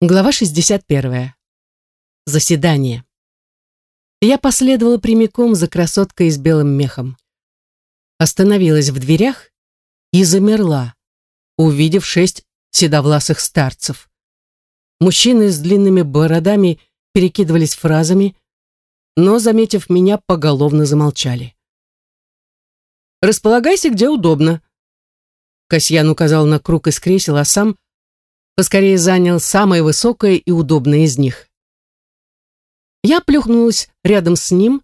Глава 61. Заседание. Я последовала прямиком за красоткой с белым мехом. Остановилась в дверях и замерла, увидев шесть седовласых старцев. Мужчины с длинными бородами перекидывались фразами, но, заметив меня, поголовно замолчали. «Располагайся, где удобно», Касьян указал на круг из кресел, а сам поскорее занял самое высокое и удобное из них. Я плюхнулась рядом с ним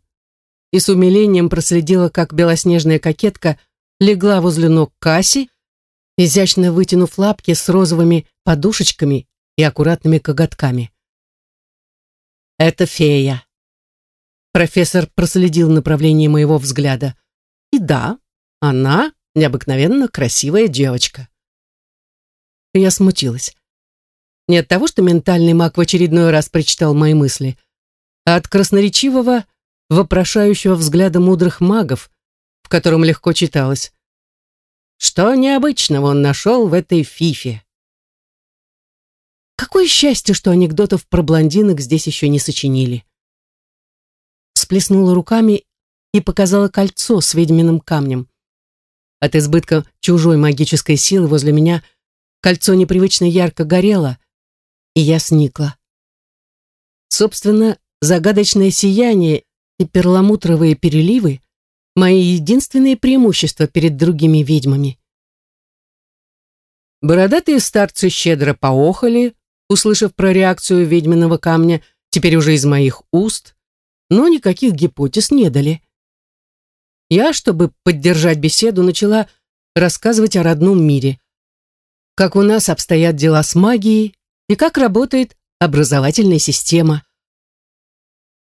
и с умилением проследила, как белоснежная кокетка легла возле ног Касси, изящно вытянув лапки с розовыми подушечками и аккуратными коготками. «Это фея». Профессор проследил направление моего взгляда. «И да, она необыкновенно красивая девочка». Я смутилась. Не от того, что ментальный маг в очередной раз прочитал мои мысли, а от красноречивого, вопрошающего взгляда мудрых магов, в котором легко читалось. Что необычного он нашел в этой фифе? Какое счастье, что анекдотов про блондинок здесь еще не сочинили. Сплеснула руками и показала кольцо с ведьминым камнем. От избытка чужой магической силы возле меня кольцо непривычно ярко горело, и я сникла. Собственно, загадочное сияние и перламутровые переливы — мои единственные преимущества перед другими ведьмами. Бородатые старцы щедро поохали, услышав про реакцию ведьминого камня, теперь уже из моих уст, но никаких гипотез не дали. Я, чтобы поддержать беседу, начала рассказывать о родном мире, как у нас обстоят дела с магией, и как работает образовательная система.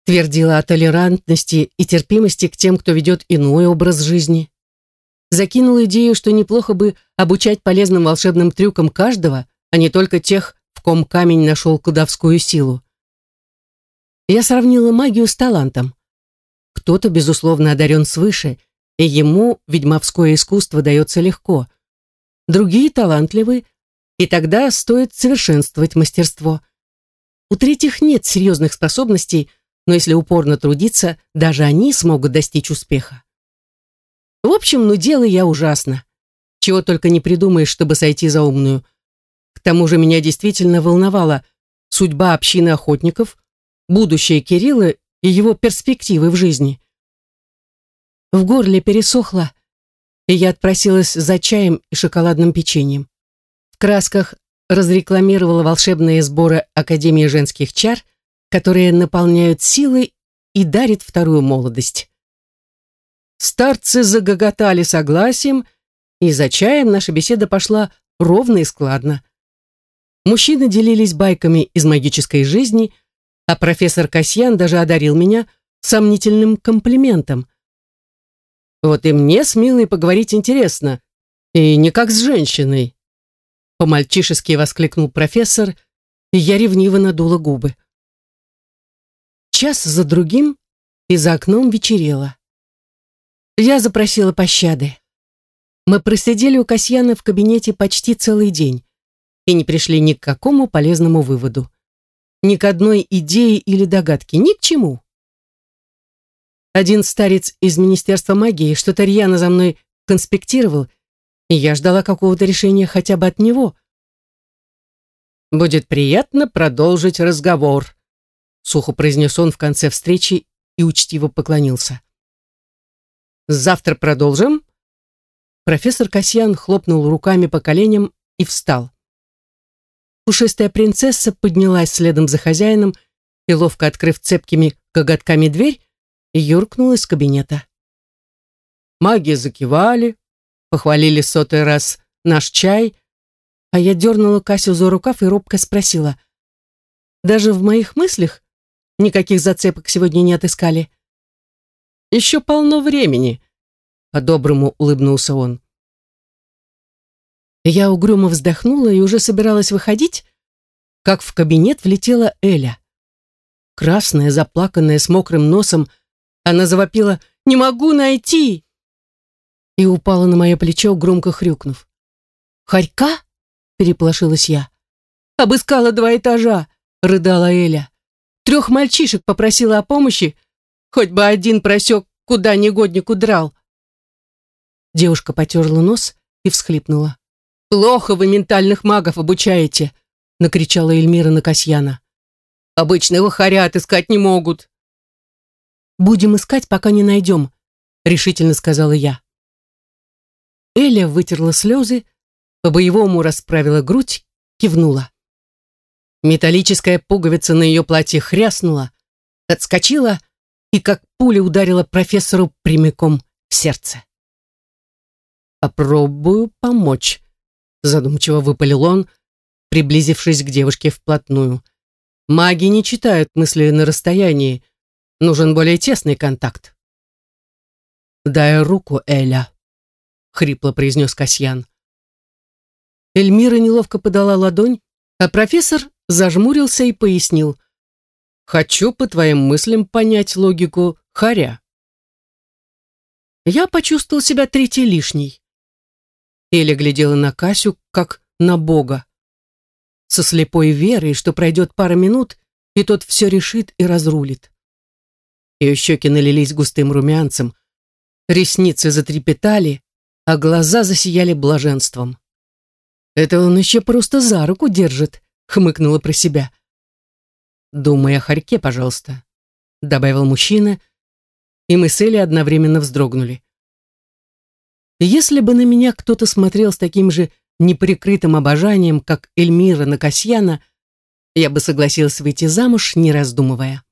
Твердила о толерантности и терпимости к тем, кто ведет иной образ жизни. Закинул идею, что неплохо бы обучать полезным волшебным трюкам каждого, а не только тех, в ком камень нашел кудовскую силу. Я сравнила магию с талантом. Кто-то, безусловно, одарен свыше, и ему ведьмовское искусство дается легко. Другие талантливы, и тогда стоит совершенствовать мастерство. У третьих нет серьезных способностей, но если упорно трудиться, даже они смогут достичь успеха. В общем, ну дело я ужасно. Чего только не придумаешь, чтобы сойти за умную. К тому же меня действительно волновала судьба общины охотников, будущее Кирилла и его перспективы в жизни. В горле пересохло, и я отпросилась за чаем и шоколадным печеньем красках разрекламировала волшебные сборы Академии женских чар, которые наполняют силой и дарят вторую молодость. Старцы загоготали согласием, и за чаем наша беседа пошла ровно и складно. Мужчины делились байками из магической жизни, а профессор Касьян даже одарил меня сомнительным комплиментом. Вот и мне с Милой поговорить интересно, и не как с женщиной, по-мальчишески воскликнул профессор, и я ревниво надула губы. Час за другим, и за окном вечерело. Я запросила пощады. Мы просидели у Касьяна в кабинете почти целый день и не пришли ни к какому полезному выводу. Ни к одной идее или догадке, ни к чему. Один старец из Министерства магии что-то рьяно за мной конспектировал и я ждала какого-то решения хотя бы от него. «Будет приятно продолжить разговор», — сухо произнес он в конце встречи и учтиво поклонился. «Завтра продолжим?» Профессор Касьян хлопнул руками по коленям и встал. Пушистая принцесса поднялась следом за хозяином и, ловко открыв цепкими коготками дверь, юркнула из кабинета. Маги закивали, Похвалили сотый раз наш чай, а я дернула Касю за рукав и робко спросила. «Даже в моих мыслях никаких зацепок сегодня не отыскали?» «Еще полно времени», — по-доброму улыбнулся он. Я угрюмо вздохнула и уже собиралась выходить, как в кабинет влетела Эля. Красная, заплаканная, с мокрым носом, она завопила «Не могу найти!» И упала на мое плечо, громко хрюкнув. «Харька?» — переполошилась я. обыскала два этажа», — рыдала Эля. «Трех мальчишек попросила о помощи, хоть бы один просек, куда негодник удрал». Девушка потерла нос и всхлипнула. «Плохо вы ментальных магов обучаете», — накричала Эльмира на Касьяна. «Обычного хоря отыскать не могут». «Будем искать, пока не найдем», — решительно сказала я. Эля вытерла слезы, по-боевому расправила грудь, кивнула. Металлическая пуговица на ее платье хряснула, отскочила и как пуля ударила профессору прямиком в сердце. «Попробую помочь», — задумчиво выпалил он, приблизившись к девушке вплотную. «Маги не читают мысли на расстоянии. Нужен более тесный контакт». «Дай руку, Эля», — хрипло произнес Касьян. Эльмира неловко подала ладонь, а профессор зажмурился и пояснил. «Хочу по твоим мыслям понять логику Харя». Я почувствовал себя третий лишний. Эля глядела на Касю, как на Бога. Со слепой верой, что пройдет пара минут, и тот все решит и разрулит. Ее щеки налились густым румянцем, ресницы затрепетали, а глаза засияли блаженством. «Это он еще просто за руку держит», — хмыкнула про себя. «Думай о хорьке, пожалуйста», — добавил мужчина, и мы с Элли одновременно вздрогнули. Если бы на меня кто-то смотрел с таким же неприкрытым обожанием, как Эльмира на Касьяна, я бы согласилась выйти замуж, не раздумывая.